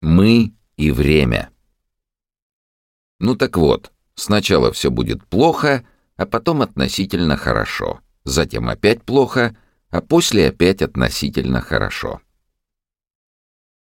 Мы и время. Ну так вот, сначала все будет плохо, а потом относительно хорошо. Затем опять плохо, а после опять относительно хорошо.